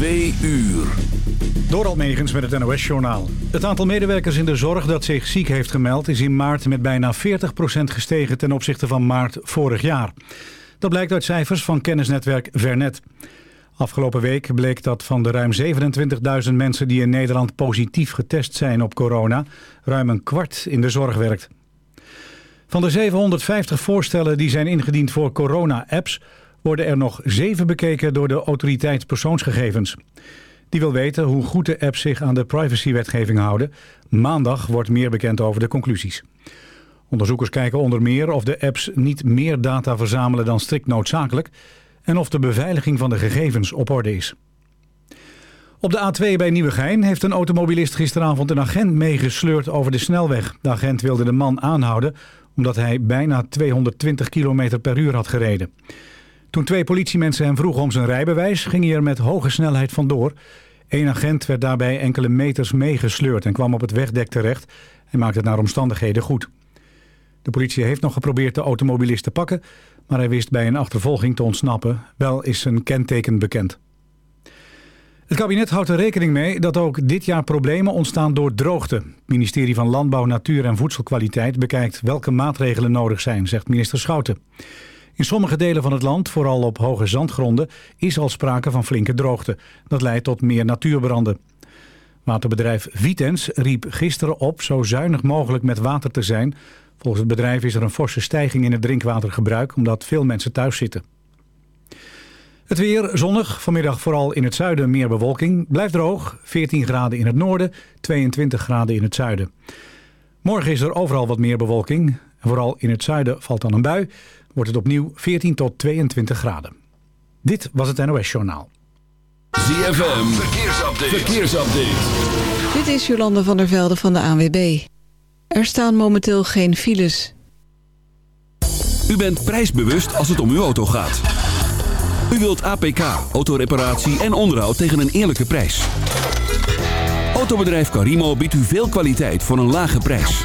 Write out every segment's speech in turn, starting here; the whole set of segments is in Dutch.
Twee uur. Door Almegens met het NOS-journaal. Het aantal medewerkers in de zorg dat zich ziek heeft gemeld... is in maart met bijna 40% gestegen ten opzichte van maart vorig jaar. Dat blijkt uit cijfers van kennisnetwerk Vernet. Afgelopen week bleek dat van de ruim 27.000 mensen... die in Nederland positief getest zijn op corona... ruim een kwart in de zorg werkt. Van de 750 voorstellen die zijn ingediend voor corona-apps... worden er nog zeven bekeken door de autoriteit persoonsgegevens... Die wil weten hoe goed de apps zich aan de privacywetgeving houden. Maandag wordt meer bekend over de conclusies. Onderzoekers kijken onder meer of de apps niet meer data verzamelen dan strikt noodzakelijk... en of de beveiliging van de gegevens op orde is. Op de A2 bij Nieuwegein heeft een automobilist gisteravond een agent meegesleurd over de snelweg. De agent wilde de man aanhouden omdat hij bijna 220 km per uur had gereden. Toen twee politiemensen hem vroegen om zijn rijbewijs... ging hij er met hoge snelheid vandoor. Eén agent werd daarbij enkele meters meegesleurd... en kwam op het wegdek terecht en maakte het naar omstandigheden goed. De politie heeft nog geprobeerd de automobilist te pakken... maar hij wist bij een achtervolging te ontsnappen. Wel is zijn kenteken bekend. Het kabinet houdt er rekening mee dat ook dit jaar problemen ontstaan door droogte. Het ministerie van Landbouw, Natuur en Voedselkwaliteit bekijkt welke maatregelen nodig zijn, zegt minister Schouten. In sommige delen van het land, vooral op hoge zandgronden, is al sprake van flinke droogte. Dat leidt tot meer natuurbranden. Waterbedrijf Vitens riep gisteren op zo zuinig mogelijk met water te zijn. Volgens het bedrijf is er een forse stijging in het drinkwatergebruik omdat veel mensen thuis zitten. Het weer zonnig, vanmiddag vooral in het zuiden meer bewolking. Blijft droog, 14 graden in het noorden, 22 graden in het zuiden. Morgen is er overal wat meer bewolking. Vooral in het zuiden valt dan een bui wordt het opnieuw 14 tot 22 graden. Dit was het NOS Journaal. ZFM, verkeersupdate. verkeersupdate. Dit is Jolande van der Velde van de ANWB. Er staan momenteel geen files. U bent prijsbewust als het om uw auto gaat. U wilt APK, autoreparatie en onderhoud tegen een eerlijke prijs. Autobedrijf Carimo biedt u veel kwaliteit voor een lage prijs.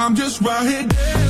I'm just right here dancing.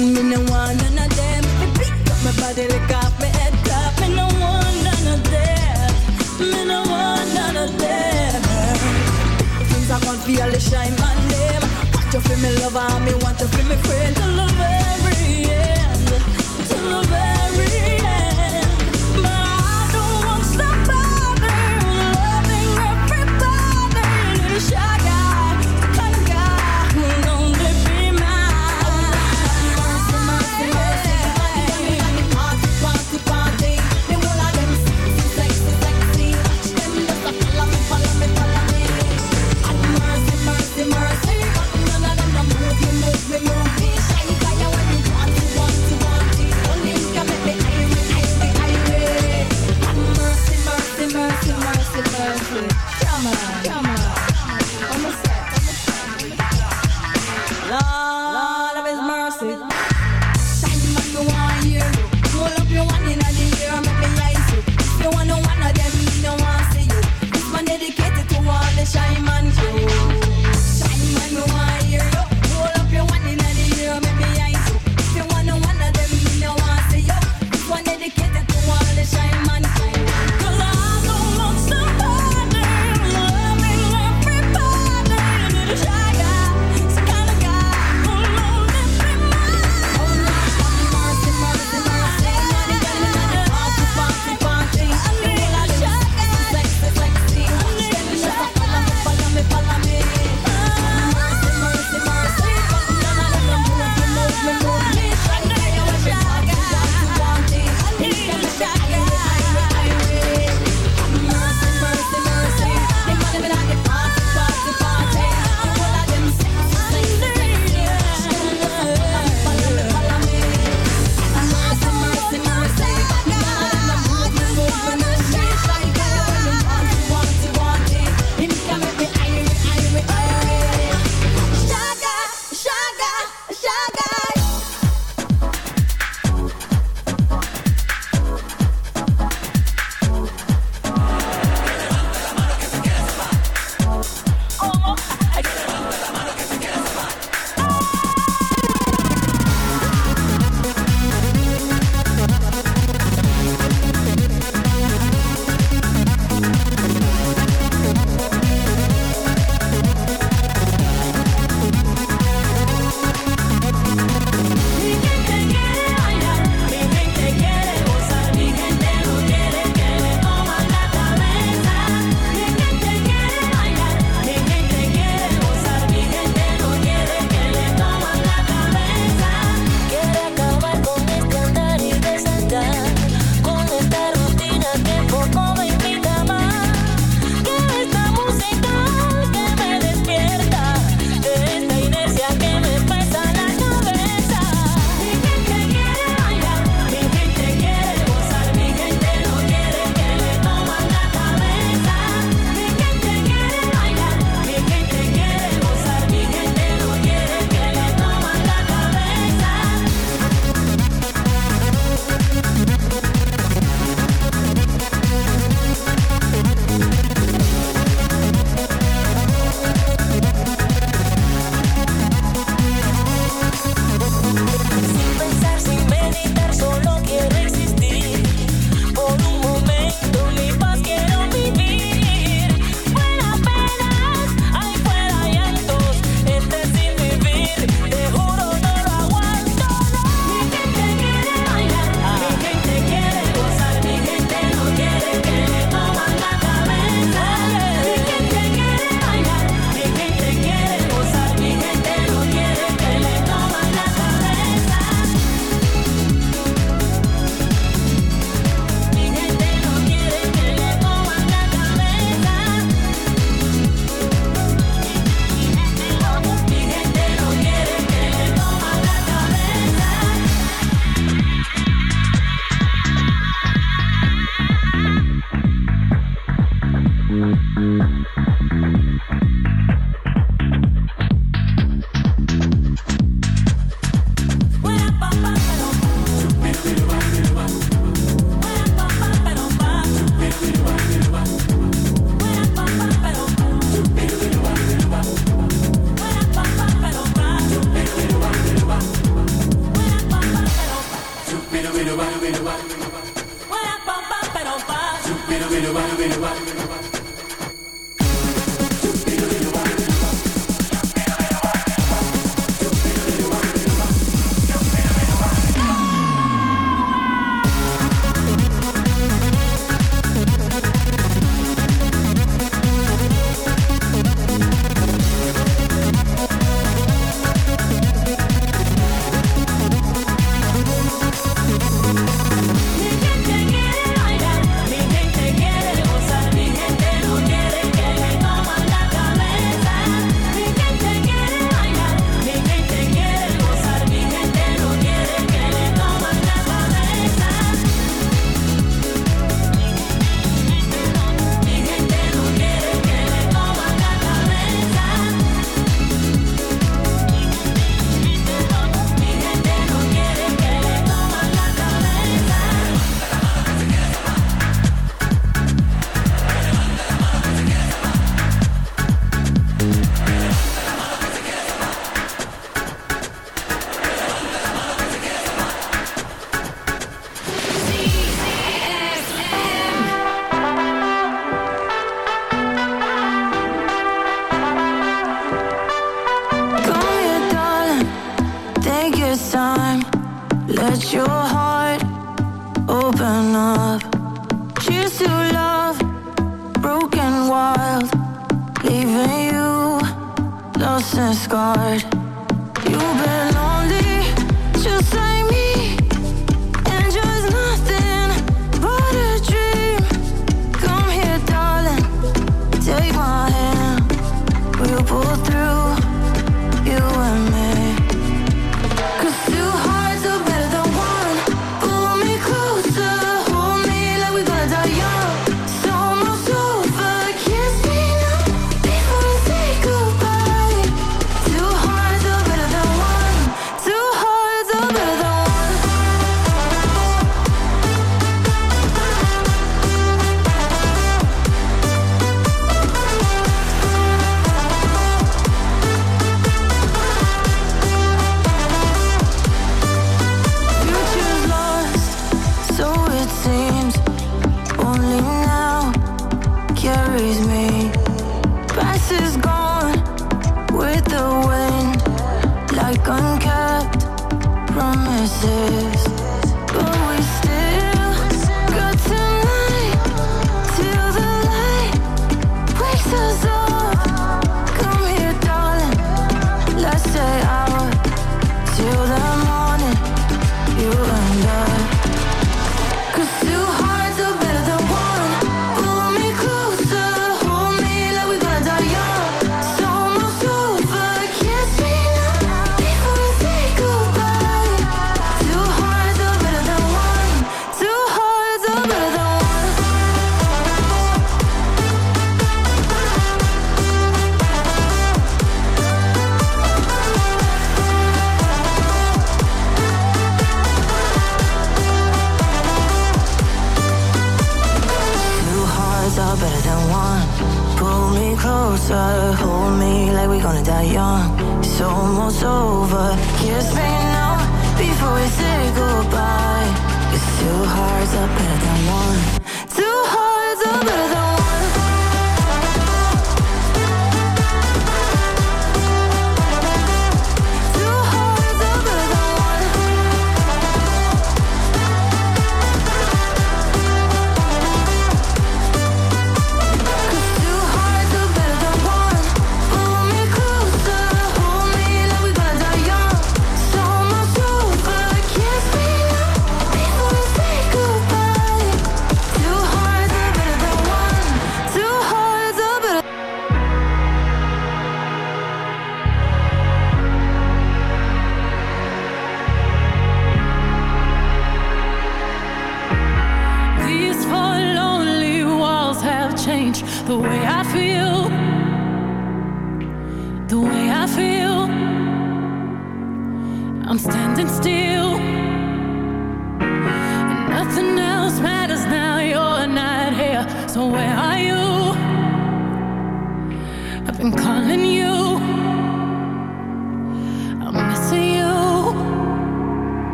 man, me no want none of them. Me pick up my body like off my head top. Me no want none of them. Me no want none of them. Things I can't feel they shine my name. Want you feel me lover, me want you feel me friend. Till the very end, Till the very.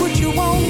what you want.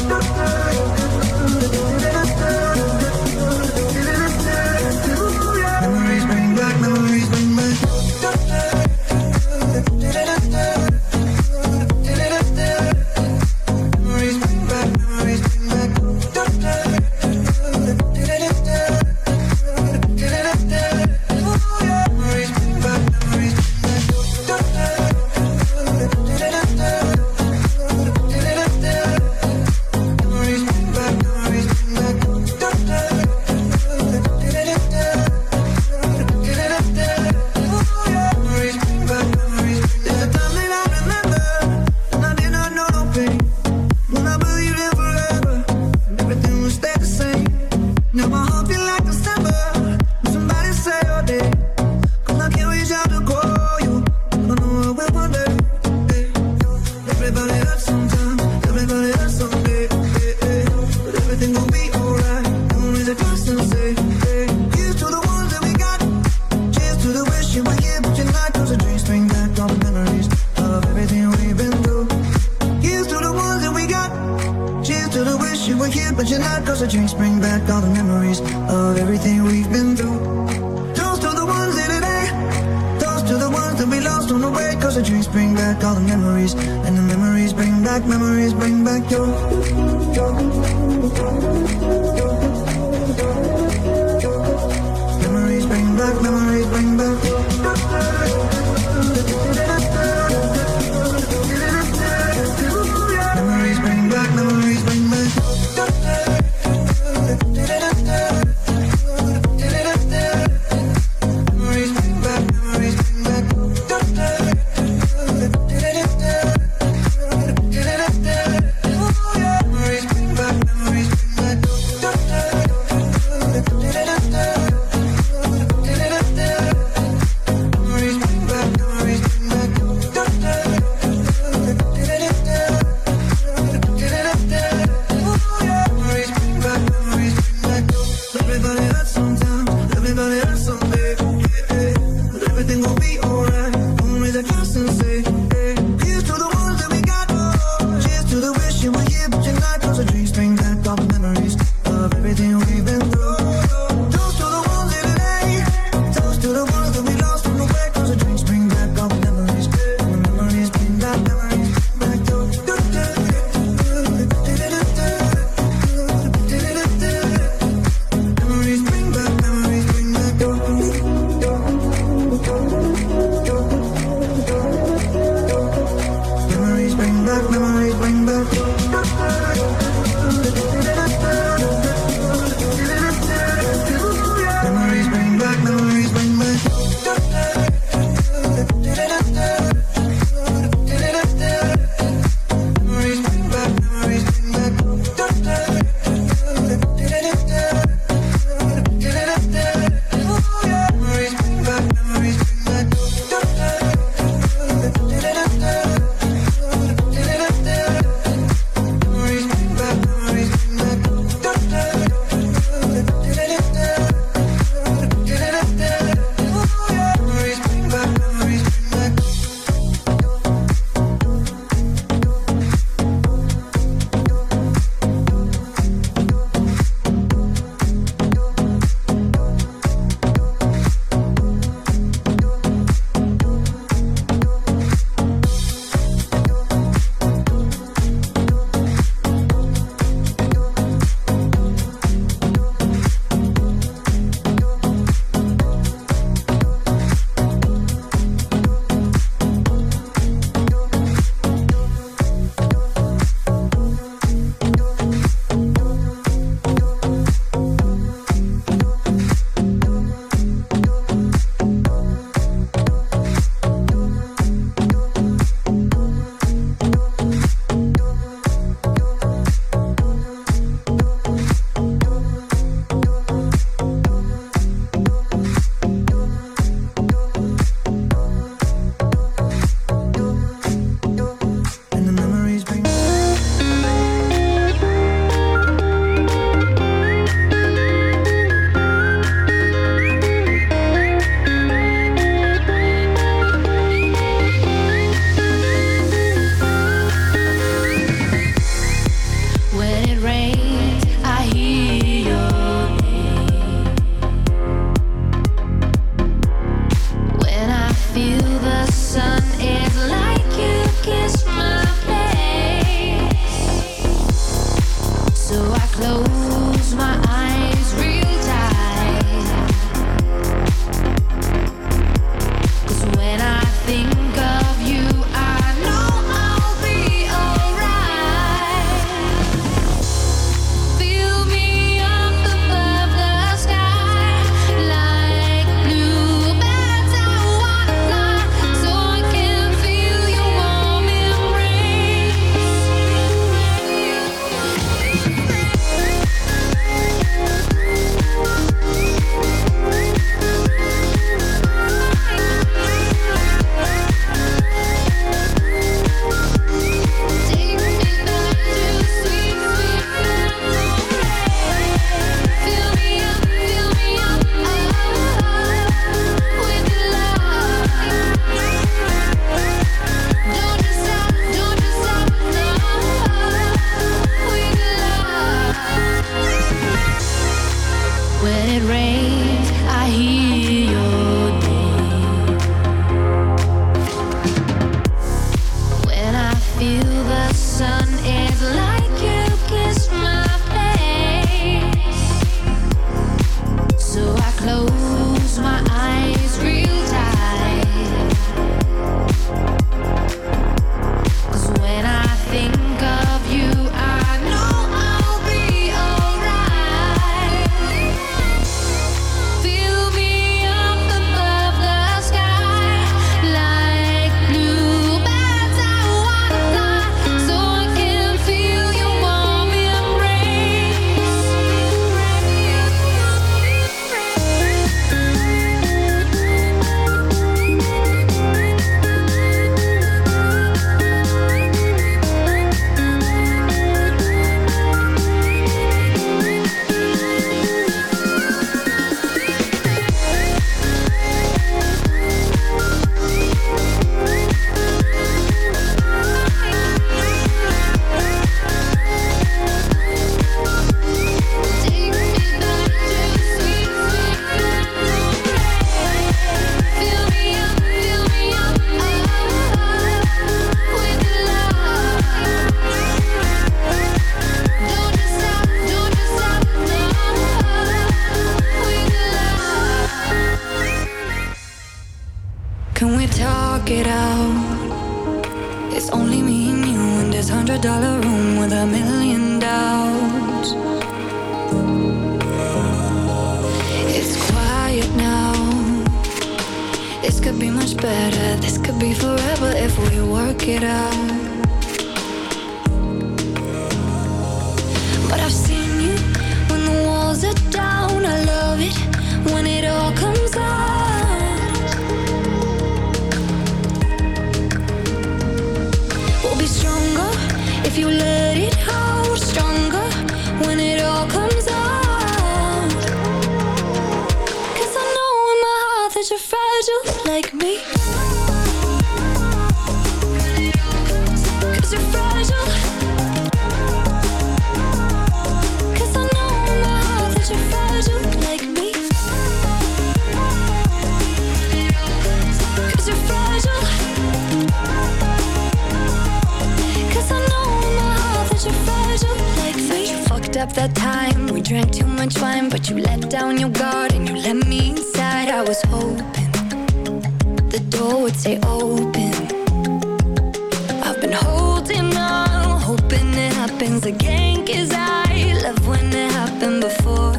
happens again Cause I love when it happened before.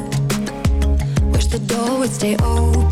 Wish the door would stay open.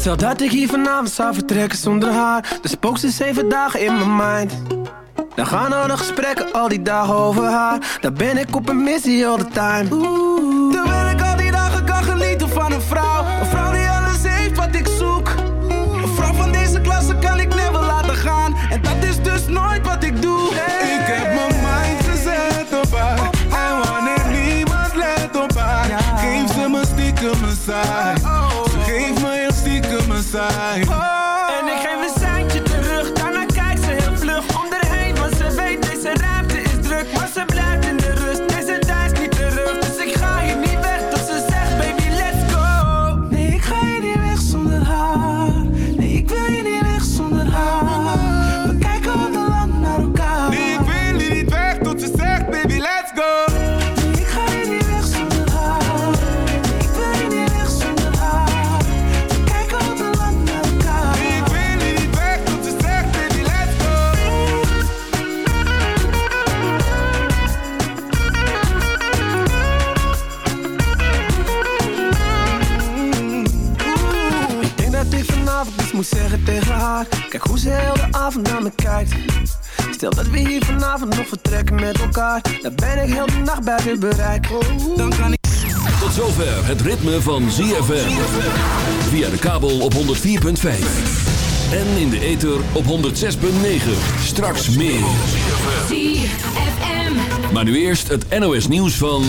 Stel dat ik hier vanavond zou vertrekken zonder haar. Dus spook ze zeven dagen in mijn mind. Dan gaan we nog gesprekken al die dagen over haar. Dan ben ik op een missie all the time. Oeh. vanavond naar me kijkt. Stel dat we hier vanavond nog vertrekken met elkaar. Dan ben ik heel de nacht buiten bereik. Dan kan ik... Tot zover het ritme van ZFM Via de kabel op 104.5 En in de ether op 106.9 Straks meer. ZFM Maar nu eerst het NOS nieuws van...